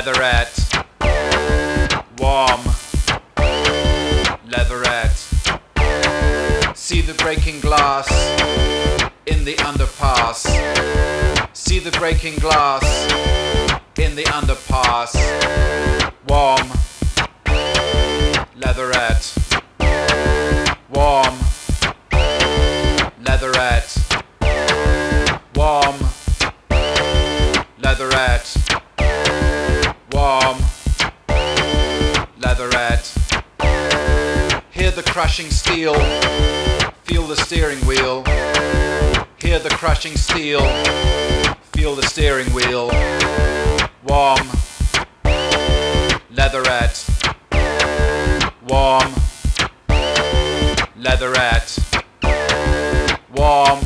leatherette, warm, leatherette. See the breaking glass in the underpass. See the breaking glass in the underpass. Warm, leatherette, warm, leatherette, warm, leatherette. Hear the crushing steel, feel the steering wheel. Hear the crushing steel, feel the steering wheel. Warm, leatherette, warm, leatherette, warm,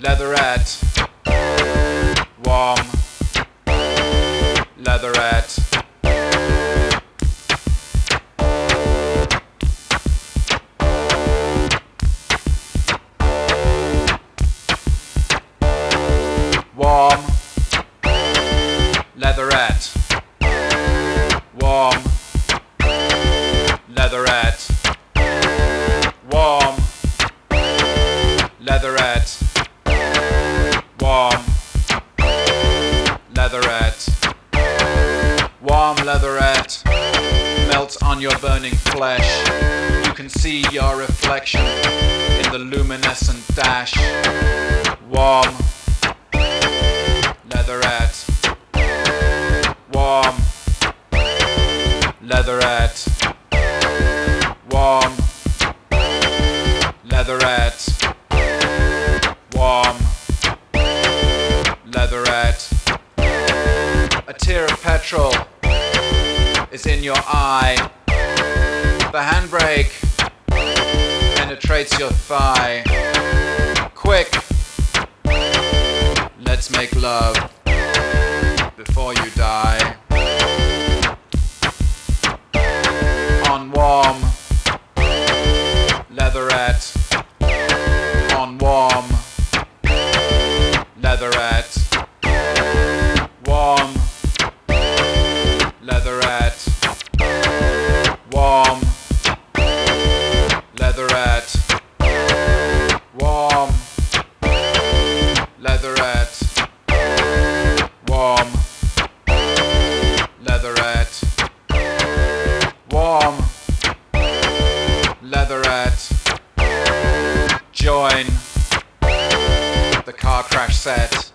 leatherette, leatherette, warm, leatherette, warm, leatherette, warm, leatherette, warm leatherette, melts on your burning flesh. You can see your reflection in the luminescent dash. Warm, leatherette, warm, leatherette, warm, leatherette. A tear of petrol is in your eye. The handbrake penetrates your thigh. Quick, let's make love before you die. Leatherette. Warm, leatherette. Warm, leatherette. Warm, leatherette. Warm, leatherette. Join the car crash set.